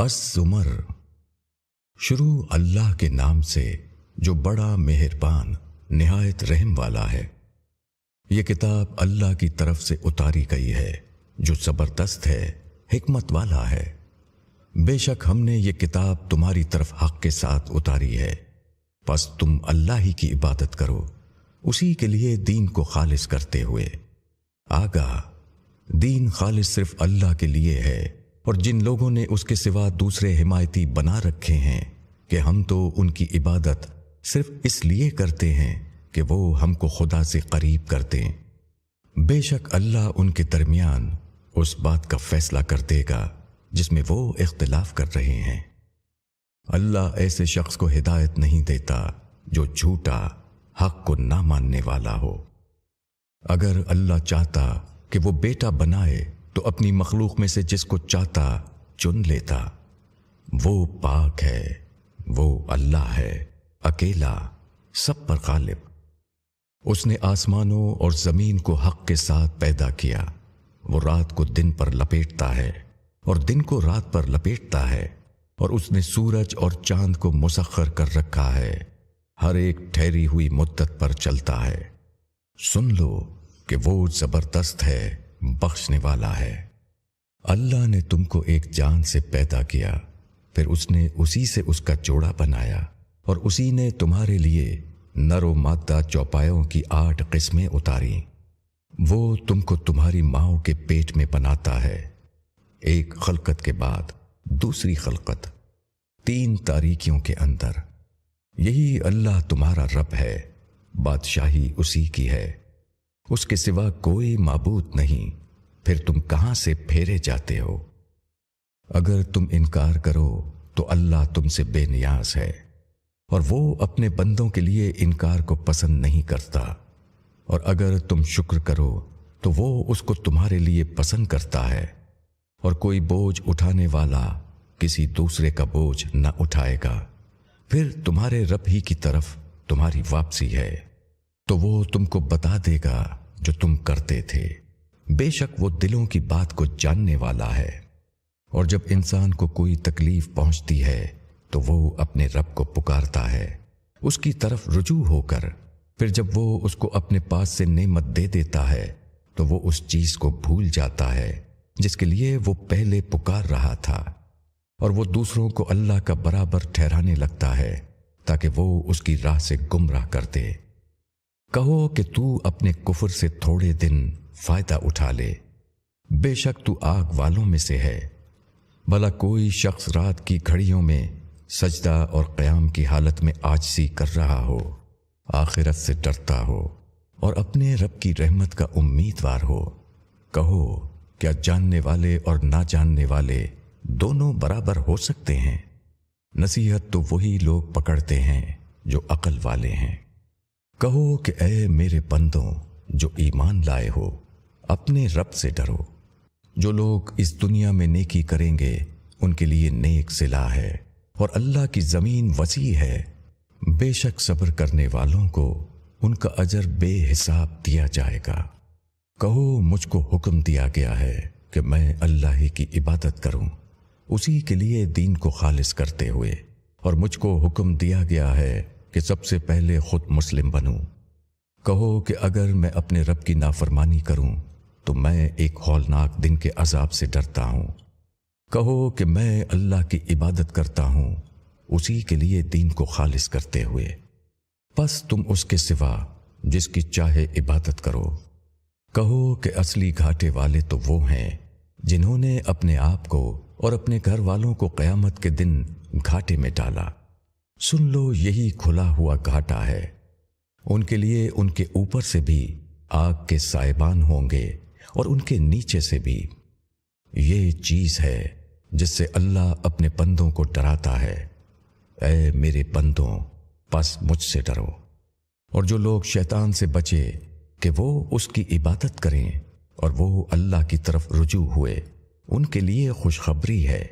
الزمر۔ شروع اللہ کے نام سے جو بڑا مہربان، نہایت رحم والا ہے۔ یہ کتاب اللہ کی طرف سے اتاری گئی ہے، جو زبردست ہے، حکمت والا ہے۔ بے شک ہم نے یہ کتاب تمہاری طرف حق کے ساتھ اتاری ہے۔ بس تم اللہ ہی کی عبادت کرو، اسی کے لیے دین کو خالص کرتے ہوئے۔ آگاہ، دین خالص صرف اللہ کے لیے ہے۔ اور جن لوگوں نے اس کے سوا دوسرے حمایتی بنا رکھے ہیں کہ ہم تو ان کی عبادت صرف اس لیے کرتے ہیں کہ وہ ہم کو خدا سے قریب کر دیں بے شک اللہ ان کے درمیان اس بات کا فیصلہ کر دے گا جس میں وہ اختلاف کر رہے ہیں۔ اللہ ایسے شخص کو ہدایت نہیں دیتا جو جھوٹا، حق کو نہ ماننے والا ہو۔ اگر اللہ چاہتا کہ وہ بیٹا بنائے تو اپنی مخلوق میں سے جس کو چاہتا چن لیتا۔ وہ پاک ہے، وہ اللہ ہے، اکیلا، سب پر غالب۔ اس نے آسمانوں اور زمین کو حق کے ساتھ پیدا کیا۔ وہ رات کو دن پر لپیٹتا ہے اور دن کو رات پر لپیٹتا ہے۔ اور اس نے سورج اور چاند کو مسخر کر رکھا ہے۔ ہر ایک ٹھہری ہوئی مدت پر چلتا ہے۔ سن لو کہ وہ زبردست ہے۔ بخشنے والا ہے۔ اللہ نے تم کو ایک جان سے پیدا کیا، پھر اس نے اسی سے اس کا جوڑا بنایا، اور اسی نے تمہارے لیے نر و مادہ چوپایوں کی آٹھ قسمیں اتاری۔ وہ تم کو تمہاری ماؤں کے پیٹ میں بناتا ہے۔ ایک خلقت کے بعد دوسری خلقت، تین تاریکیوں کے اندر۔ یہی اللہ تمہارا رب ہے، بادشاہی اسی کی ہے۔ اس کے سوا کوئی معبود نہیں۔ پھر تم کہاں سے پھیرے جاتے ہو؟ اگر تم انکار کرو تو اللہ تم سے بے نیاز ہے، اور وہ اپنے بندوں کے لیے انکار کو پسند نہیں کرتا۔ اور اگر تم شکر کرو تو وہ اس کو تمہارے لیے پسند کرتا ہے۔ اور کوئی بوجھ اٹھانے والا کسی دوسرے کا بوجھ نہ اٹھائے گا۔ پھر تمہارے رب ہی کی طرف تمہاری واپسی ہے، تو وہ تم کو بتا دے گا جو تم کرتے تھے۔ بے شک وہ دلوں کی بات کو جاننے والا ہے۔ اور جب انسان کو کوئی تکلیف پہنچتی ہے، تو وہ اپنے رب کو پکارتا ہے۔ اس کی طرف رجوع ہو کر، پھر جب وہ اس کو اپنے پاس سے نعمت دے دیتا ہے، تو وہ اس چیز کو بھول جاتا ہے، جس کے لیے وہ پہلے پکار رہا تھا۔ اور وہ دوسروں کو اللہ کا برابر ٹھہرانے لگتا ہے، تاکہ وہ اس کی راہ سے گمراہ کر دے کہو کہ تو اپنے کفر سے تھوڑے دن فائدہ اٹھا لے۔ بے شک تو آگ والوں میں سے ہے۔ بھلا کوئی شخص رات کی گھڑیوں میں سجدہ اور قیام کی حالت میں آجسی کر رہا ہو، آخرت سے ڈرتا ہو اور اپنے رب کی رحمت کا امیدوار ہو۔ کہو کیا جاننے والے اور نہ جاننے والے دونوں برابر ہو سکتے ہیں؟ نصیحت تو وہی لوگ پکڑتے ہیں جو عقل والے ہیں۔ کہو کہ اے میرے بندوں، جو ایمان لائے ہو، اپنے رب سے ڈرو۔ جو لوگ اس دنیا میں نیکی کریں گے، ان کے لیے نیک سلا ہے، اور اللہ کی زمین وسیع ہے۔ بے شک صبر کرنے والوں کو ان کا اجر بے حساب دیا جائے گا۔ کہو، مجھ کو حکم دیا گیا ہے کہ میں اللہ ہی کی عبادت کروں۔ اسی کے لیے دین کو خالص کرتے ہوئے، اور مجھ کو حکم دیا گیا ہے کہ سب سے پہلے خود مسلم بنوں۔ کہو کہ اگر میں اپنے رب کی نافرمانی کروں، تو میں ایک ہولناک دن کے عذاب سے ڈرتا ہوں۔ کہو کہ میں اللہ کی عبادت کرتا ہوں، اسی کے لیے دین کو خالص کرتے ہوئے۔ بس تم اس کے سوا جس کی چاہے عبادت کرو۔ کہو کہ اصلی گھاٹے والے تو وہ ہیں جنہوں نے اپنے آپ کو اور اپنے گھر والوں کو قیامت کے دن گھاٹے میں ڈالا۔ سن لو، یہی کھلا ہوا گھاٹا ہے۔ ان کے لیے ان کے اوپر سے بھی آگ کے سائبان ہوں گے اور ان کے نیچے سے بھی۔ یہ چیز ہے جس سے اللہ اپنے بندوں کو ڈراتا ہے۔ اے میرے بندوں بس مجھ سے ڈرو۔ اور جو لوگ شیطان سے بچے، کہ وہ اس کی عبادت کریں اور وہ اللہ کی طرف رجوع ہوئے، ان کے لیے خوشخبری ہے۔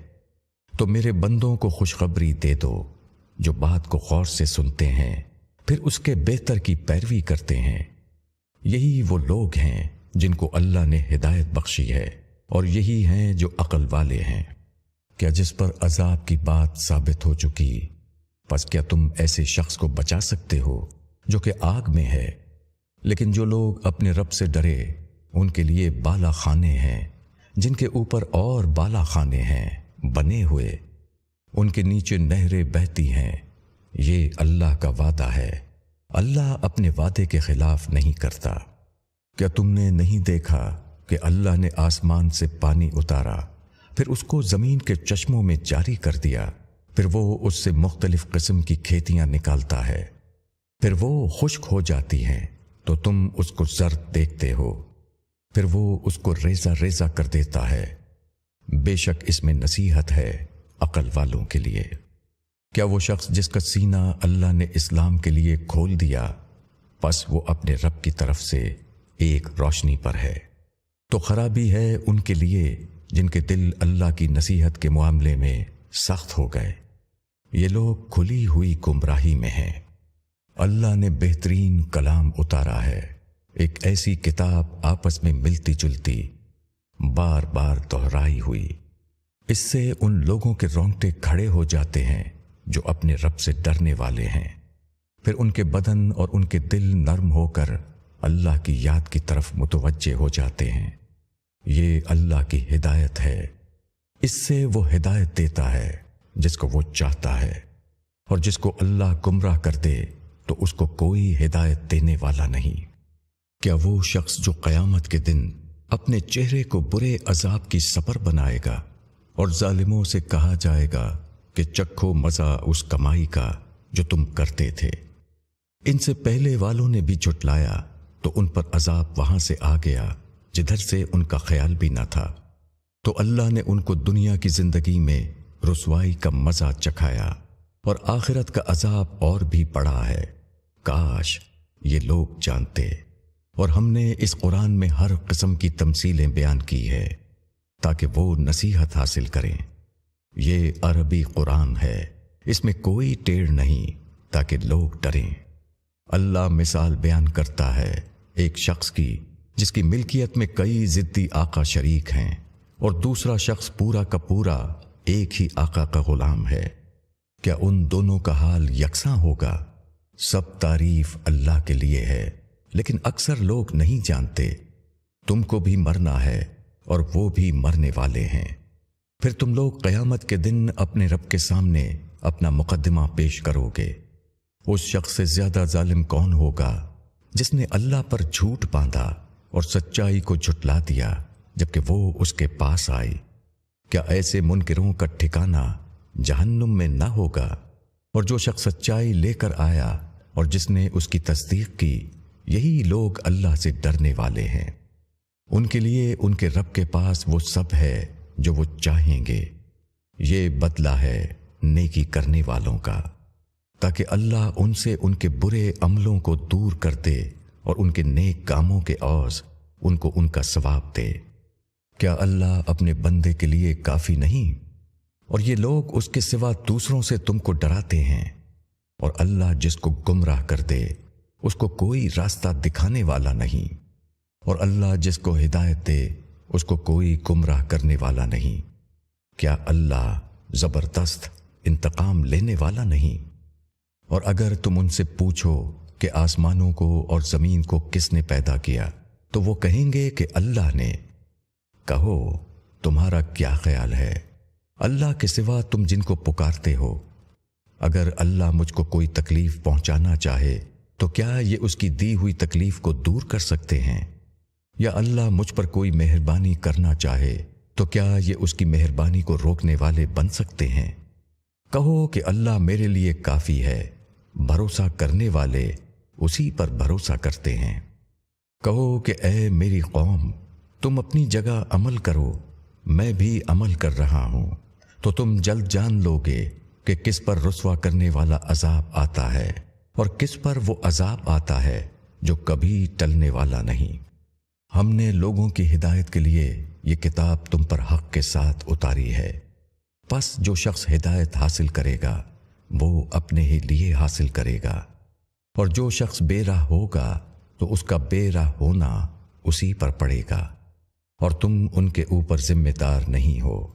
تو میرے بندوں کو خوشخبری دے دو۔ جو بات کو غور سے سنتے ہیں، پھر اس کے بہتر کی پیروی کرتے ہیں۔ یہی وہ لوگ ہیں جن کو اللہ نے ہدایت بخشی ہے، اور یہی ہیں جو عقل والے ہیں۔ کیا جس پر عذاب کی بات ثابت ہو چکی، پس کیا تم ایسے شخص کو بچا سکتے ہو جو کہ آگ میں ہے؟ لیکن جو لوگ اپنے رب سے ڈرے، ان کے لیے بالا خانے ہیں۔ جن کے اوپر اور بالا خانے ہیں، بنے ہوئے۔ ان کے نیچے نہریں بہتی ہیں۔ یہ اللہ کا وعدہ ہے۔ اللہ اپنے وعدے کے خلاف نہیں کرتا۔ کیا تم نے نہیں دیکھا کہ اللہ نے آسمان سے پانی اتارا؟ پھر اس کو زمین کے چشموں میں جاری کر دیا۔ پھر وہ اس سے مختلف قسم کی کھیتیاں نکالتا ہے۔ پھر وہ خشک ہو جاتی ہیں۔ تو تم اس کو زرد دیکھتے ہو۔ پھر وہ اس کو ریزا ریزا کر دیتا ہے۔ بے شک اس میں نصیحت ہے۔ عقل والوں کے لیے۔ کیا وہ شخص جس کا سینہ اللہ نے اسلام کے لیے کھول دیا، پس وہ اپنے رب کی طرف سے ایک روشنی پر ہے۔ تو خرابی ہے ان کے لیے جن کے دل اللہ کی نصیحت کے معاملے میں سخت ہو گئے۔ یہ لوگ کھلی ہوئی گمراہی میں ہیں۔ اللہ نے بہترین کلام اتارا ہے۔ ایک ایسی کتاب آپس میں ملتی جلتی بار بار دہرائی ہوئی۔ اس سے ان لوگوں کے رونگٹے کھڑے ہو جاتے ہیں جو اپنے رب سے ڈرنے والے ہیں۔ پھر ان کے بدن اور ان کے دل نرم ہو کر اللہ کی یاد کی طرف متوجہ ہو جاتے ہیں۔ یہ اللہ کی ہدایت ہے۔ اس سے وہ ہدایت دیتا ہے جس کو وہ چاہتا ہے۔ اور جس کو اللہ گمراہ کر دے تو اس کو کوئی ہدایت دینے والا نہیں۔ کیا وہ شخص جو قیامت کے دن اپنے چہرے کو برے عذاب کی سفر بنائے گا؟ اور ظالموں سے کہا جائے گا کہ چکھو مزہ اس کمائی کا جو تم کرتے تھے۔ ان سے پہلے والوں نے بھی جھٹلایا تو ان پر عذاب وہاں سے آ گیا جدھر سے ان کا خیال بھی نہ تھا۔ تو اللہ نے ان کو دنیا کی زندگی میں رسوائی کا مزہ چکھایا اور آخرت کا عذاب اور بھی پڑا ہے۔ کاش یہ لوگ جانتے۔ اور ہم نے اس قرآن میں ہر قسم کی تمثیلیں بیان کی ہے تاکہ وہ نصیحت حاصل کریں۔ یہ عربی قرآن ہے۔ اس میں کوئی ٹیڑھ نہیں تاکہ لوگ ڈریں۔ اللہ مثال بیان کرتا ہے ایک شخص کی، جس کی ملکیت میں کئی ضدی آقا شریک ہیں اور دوسرا شخص پورا کا پورا ایک ہی آقا کا غلام ہے۔ کیا ان دونوں کا حال یکساں ہوگا؟ سب تعریف اللہ کے لیے ہے، لیکن اکثر لوگ نہیں جانتے۔ تم کو بھی مرنا ہے۔ اور وہ بھی مرنے والے ہیں۔ پھر تم لوگ قیامت کے دن اپنے رب کے سامنے اپنا مقدمہ پیش کرو گے۔ اس شخص سے زیادہ ظالم کون ہوگا جس نے اللہ پر جھوٹ باندھا اور سچائی کو جھٹلا دیا جبکہ وہ اس کے پاس آئی؟ کیا ایسے منکروں کا ٹھکانہ جہنم میں نہ ہوگا؟ اور جو شخص سچائی لے کر آیا اور جس نے اس کی تصدیق کی، یہی لوگ اللہ سے ڈرنے والے ہیں۔ ان کے لیے ان کے رب کے پاس وہ سب ہے جو وہ چاہیں گے۔ یہ بدلہ ہے نیکی کرنے والوں کا، تاکہ اللہ ان سے ان کے برے عملوں کو دور کر دے اور ان کے نیک کاموں کے اوز ان کو ان کا ثواب دے۔ کیا اللہ اپنے بندے کے لیے کافی نہیں؟ اور یہ لوگ اس کے سوا دوسروں سے تم کو ڈراتے ہیں۔ اور اللہ جس کو گمراہ کر دے، اس کو کوئی راستہ دکھانے والا نہیں۔ اور اللہ جس کو ہدایت دے، اس کو کوئی گمراہ کرنے والا نہیں۔ کیا اللہ زبردست انتقام لینے والا نہیں؟ اور اگر تم ان سے پوچھو کہ آسمانوں کو اور زمین کو کس نے پیدا کیا، تو وہ کہیں گے کہ اللہ نے۔ کہو، تمہارا کیا خیال ہے؟ اللہ کے سوا تم جن کو پکارتے ہو۔ اگر اللہ مجھ کو کوئی تکلیف پہنچانا چاہے، تو کیا یہ اس کی دی ہوئی تکلیف کو دور کر سکتے ہیں؟ یا اللہ مجھ پر کوئی مہربانی کرنا چاہے تو کیا یہ اس کی مہربانی کو روکنے والے بن سکتے ہیں؟ کہو کہ اللہ میرے لیے کافی ہے، بھروسہ کرنے والے اسی پر بھروسہ کرتے ہیں۔ کہو کہ اے میری قوم، تم اپنی جگہ عمل کرو، میں بھی عمل کر رہا ہوں۔ تو تم جلد جان لو گے کہ کس پر رسوا کرنے والا عذاب آتا ہے اور کس پر وہ عذاب آتا ہے جو کبھی ٹلنے والا نہیں۔ ہم نے لوگوں کی ہدایت کے لیے یہ کتاب تم پر حق کے ساتھ اتاری ہے۔ پس جو شخص ہدایت حاصل کرے گا، وہ اپنے ہی لیے حاصل کرے گا۔ اور جو شخص بے راہ ہوگا، تو اس کا بے راہ ہونا اسی پر پڑے گا۔ اور تم ان کے اوپر ذمہ دار نہیں ہو۔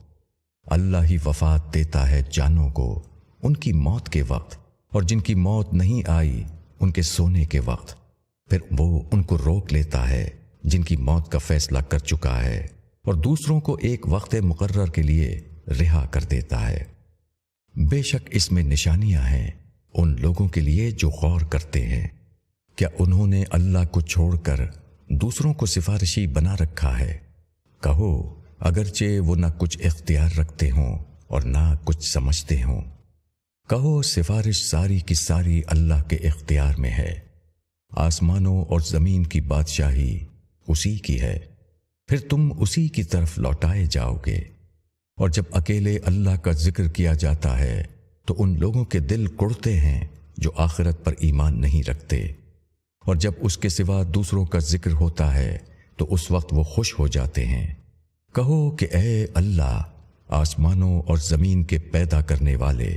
اللہ ہی وفات دیتا ہے جانوں کو ان کی موت کے وقت۔ اور جن کی موت نہیں آئی، ان کے سونے کے وقت۔ پھر وہ ان کو روک لیتا ہے۔ جن کی موت کا فیصلہ کر چکا ہے اور دوسروں کو ایک وقت مقرر کے لیے رہا کر دیتا ہے۔ بے شک اس میں نشانیاں ہیں ان لوگوں کے لیے جو غور کرتے ہیں۔ کیا انہوں نے اللہ کو چھوڑ کر دوسروں کو سفارشی بنا رکھا ہے؟ کہو، اگرچہ وہ نہ کچھ اختیار رکھتے ہوں اور نہ کچھ سمجھتے ہوں۔ کہو، سفارش ساری کی ساری اللہ کے اختیار میں ہے۔ آسمانوں اور زمین کی بادشاہی اسی کی ہے۔ پھر تم اسی کی طرف لوٹائے جاؤ گے۔ اور جب اکیلے اللہ کا ذکر کیا جاتا ہے، تو ان لوگوں کے دل کڑتے ہیں جو آخرت پر ایمان نہیں رکھتے۔ اور جب اس کے سوا دوسروں کا ذکر ہوتا ہے، تو اس وقت وہ خوش ہو جاتے ہیں۔ کہو کہ اے اللہ، آسمانوں اور زمین کے پیدا کرنے والے،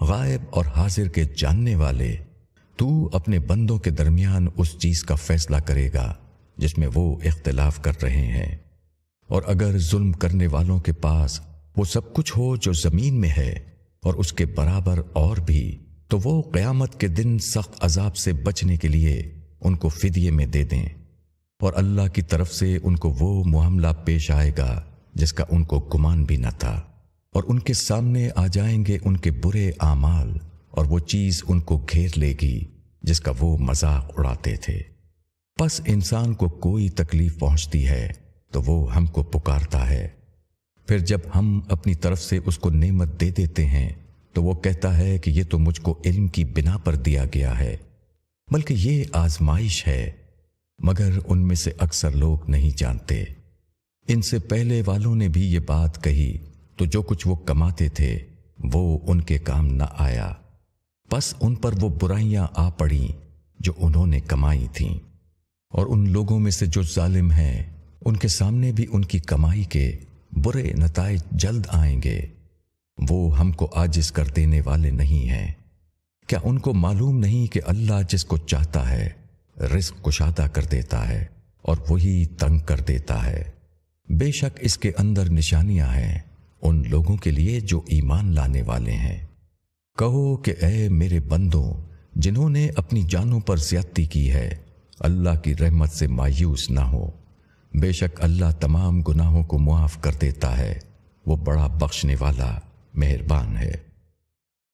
غائب اور حاضر کے جاننے والے، تو اپنے بندوں کے درمیان اس چیز کا فیصلہ کرے گا۔ جس میں وہ اختلاف کر رہے ہیں۔ اور اگر ظلم کرنے والوں کے پاس وہ سب کچھ ہو جو زمین میں ہے اور اس کے برابر اور بھی، تو وہ قیامت کے دن سخت عذاب سے بچنے کے لیے ان کو فدیے میں دے دیں۔ اور اللہ کی طرف سے ان کو وہ معاملہ پیش آئے گا جس کا ان کو گمان بھی نہ تھا۔ اور ان کے سامنے آ جائیں گے ان کے برے اعمال اور وہ چیز ان کو گھیر لے گی جس کا وہ مذاق اڑاتے تھے۔ بس انسان کو کوئی تکلیف پہنچتی ہے تو وہ ہم کو پکارتا ہے۔ پھر جب ہم اپنی طرف سے اس کو نعمت دے دیتے ہیں تو وہ کہتا ہے کہ یہ تو مجھ کو علم کی بنا پر دیا گیا ہے، بلکہ یہ آزمائش ہے۔ مگر ان میں سے اکثر لوگ نہیں جانتے۔ ان سے پہلے والوں نے بھی یہ بات کہی، تو جو کچھ وہ کماتے تھے، وہ ان کے کام نہ آیا۔ بس ان پر وہ برائیاں آ پڑیں جو انہوں نے کمائی تھیں۔ اور ان لوگوں میں سے جو ظالم ہیں، ان کے سامنے بھی ان کی کمائی کے برے نتائج جلد آئیں گے۔ وہ ہم کو آجز کر دینے والے نہیں ہیں۔ کیا ان کو معلوم نہیں کہ اللہ جس کو چاہتا ہے، رزق کشادہ کر دیتا ہے اور وہی تنگ کر دیتا ہے؟ بے شک اس کے اندر نشانیاں ہیں ان لوگوں کے لیے جو ایمان لانے والے ہیں۔ کہو کہ اے میرے بندوں، جنہوں نے اپنی جانوں پر زیادتی کی ہے اللہ کی رحمت سے مایوس نہ ہو۔ بے شک اللہ تمام گناہوں کو معاف کر دیتا ہے۔ وہ بڑا بخشنے والا، مہربان ہے۔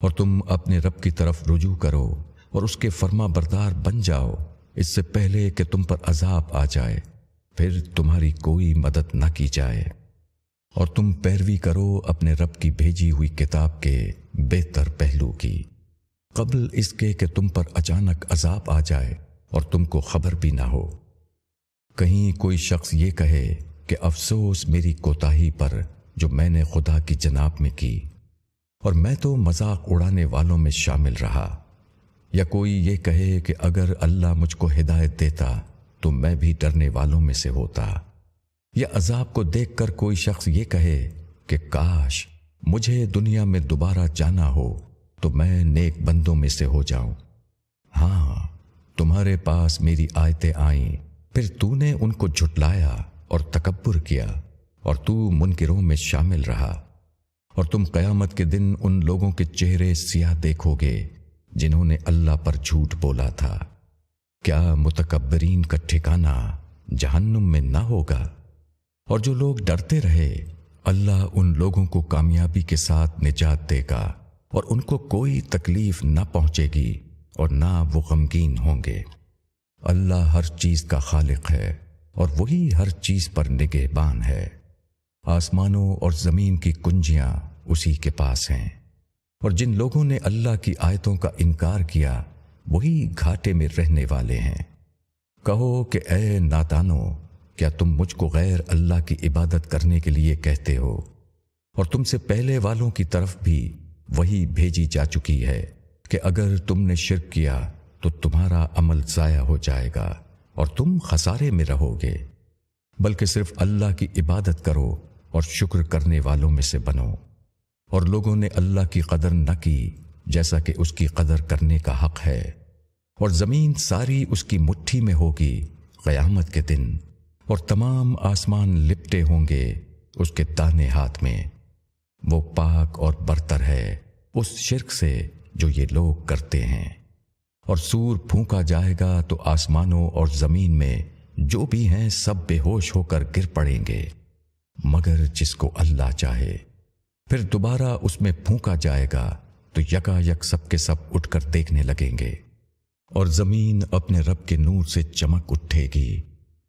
اور تم اپنے رب کی طرف رجوع کرو اور اس کے فرما بردار بن جاؤ۔ اس سے پہلے کہ تم پر عذاب آ جائے، پھر تمہاری کوئی مدد نہ کی جائے۔ اور تم پیروی کرو اپنے رب کی بھیجی ہوئی کتاب کے بہتر پہلو کی۔ قبل اس کے کہ تم پر اچانک عذاب آ جائے اور تم کو خبر بھی نہ ہو۔ کہیں کوئی شخص یہ کہے کہ افسوس میری کوتاہی پر جو میں نے خدا کی جناب میں کی، اور میں تو مذاق اڑانے والوں میں شامل رہا۔ یا کوئی یہ کہے کہ اگر اللہ مجھ کو ہدایت دیتا تو میں بھی ڈرنے والوں میں سے ہوتا۔ یا عذاب کو دیکھ کر کوئی شخص یہ کہے کہ کاش مجھے دنیا میں دوبارہ جانا ہو تو میں نیک بندوں میں سے ہو جاؤں۔ ہاں تمہارے پاس میری آیتیں آئیں۔ پھر تو نے ان کو جھٹلایا اور تکبر کیا، اور تو منکروں میں شامل رہا۔ اور تم قیامت کے دن ان لوگوں کے چہرے سیاہ دیکھو گے، جنہوں نے اللہ پر جھوٹ بولا تھا۔ کیا متکبرین کا ٹھکانہ جہنم میں نہ ہوگا؟ اور جو لوگ ڈرتے رہے، اللہ ان لوگوں کو کامیابی کے ساتھ نجات دے گا، اور ان کو کوئی تکلیف نہ پہنچے گی۔ اور نہ وہ غمگین ہوں گے۔ اللہ ہر چیز کا خالق ہے اور وہی ہر چیز پر نگہبان ہے۔ آسمانوں اور زمین کی کنجیاں اسی کے پاس ہیں۔ اور جن لوگوں نے اللہ کی آیتوں کا انکار کیا، وہی گھاٹے میں رہنے والے ہیں۔ کہو کہ اے ناتانو کیا تم مجھ کو غیر اللہ کی عبادت کرنے کے لیے کہتے ہو؟ اور تم سے پہلے والوں کی طرف بھی وہی بھیجی جا چکی ہے۔ کہ اگر تم نے شرک کیا تو تمہارا عمل ضائع ہو جائے گا اور تم خسارے میں رہو گے، بلکہ صرف اللہ کی عبادت کرو اور شکر کرنے والوں میں سے بنو۔ اور لوگوں نے اللہ کی قدر نہ کی، جیسا کہ اس کی قدر کرنے کا حق ہے۔ اور زمین ساری اس کی مٹھی میں ہوگی قیامت کے دن، اور تمام آسمان لپٹے ہوں گے اس کے دانے ہاتھ میں۔ وہ پاک اور برتر ہے، اس شرک سے جو یہ لوگ کرتے ہیں۔ اور سور پھونکا جائے گا تو آسمانوں اور زمین میں جو بھی ہیں سب بے ہوش ہو کر گر پڑیں گے۔ مگر جس کو اللہ چاہے، پھر دوبارہ اس میں پھونکا جائے گا تو یکا یک سب کے سب اٹھ کر دیکھنے لگیں گے۔ اور زمین اپنے رب کے نور سے چمک اٹھے گی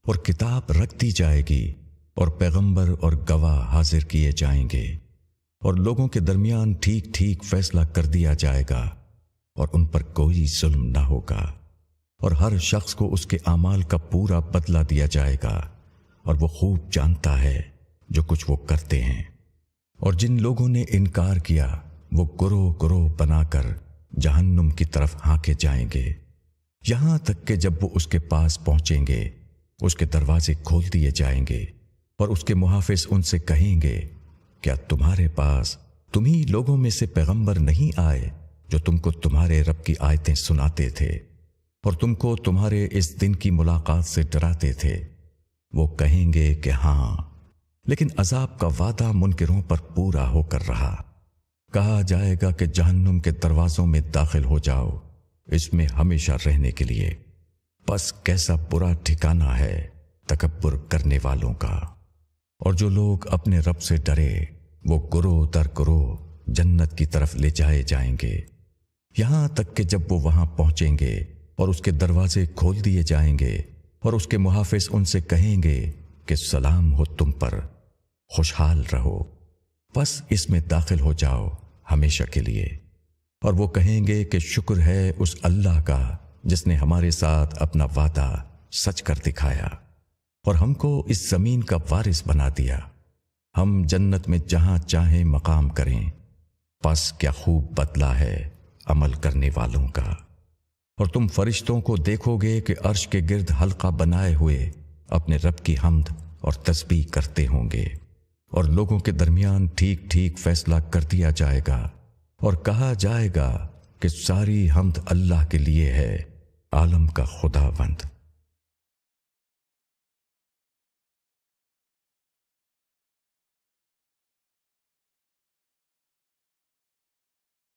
اور کتاب رکھ دی جائے گی اور پیغمبر اور گواہ حاضر کیے جائیں گے۔ اور لوگوں کے درمیان ٹھیک ٹھیک فیصلہ کر دیا جائے گا اور ان پر کوئی ظلم نہ ہوگا اور ہر شخص کو اس کے اعمال کا پورا بدلہ دیا جائے گا اور وہ خوب جانتا ہے جو کچھ وہ کرتے ہیں۔ اور جن لوگوں نے انکار کیا، وہ گروہ گروہ بنا کر جہنم کی طرف ہانکے جائیں گے۔ یہاں تک کہ جب وہ اس کے پاس پہنچیں گے، اس کے دروازے کھول دیے جائیں گے اور اس کے محافظ ان سے کہیں گے کیا تمہارے پاس تمہیں لوگوں میں سے پیغمبر نہیں آئے جو تم کو تمہارے رب کی آیتیں سناتے تھے اور تم کو تمہارے اس دن کی ملاقات سے ڈراتے تھے؟ وہ کہیں گے کہ ہاں لیکن عذاب کا وعدہ منکروں پر پورا ہو کر رہا۔ کہا جائے گا کہ جہنم کے دروازوں میں داخل ہو جاؤ اس میں ہمیشہ رہنے کے لیے۔ بس کیسا برا ٹھکانہ ہے تکبر کرنے والوں کا۔ اور جو لوگ اپنے رب سے ڈرے، وہ گرو در گرو جنت کی طرف لے جائے جائیں گے۔ یہاں تک کہ جب وہ وہاں پہنچیں گے اور اس کے دروازے کھول دیے جائیں گے اور اس کے محافظ ان سے کہیں گے کہ سلام ہو تم پر، خوشحال رہو۔ بس اس میں داخل ہو جاؤ ہمیشہ کے لیے۔ اور وہ کہیں گے کہ شکر ہے اس اللہ کا جس نے ہمارے ساتھ اپنا وعدہ سچ کر دکھایا۔ اور ہم کو اس زمین کا وارث بنا دیا۔ ہم جنت میں جہاں چاہیں مقام کریں۔ پس کیا خوب بدلا ہے عمل کرنے والوں کا۔ اور تم فرشتوں کو دیکھو گے کہ عرش کے گرد حلقہ بنائے ہوئے اپنے رب کی حمد اور تسبیح کرتے ہوں گے۔ اور لوگوں کے درمیان ٹھیک ٹھیک فیصلہ کر دیا جائے گا۔ اور کہا جائے گا کہ ساری حمد اللہ کے لیے ہے، عالم کا خدا بند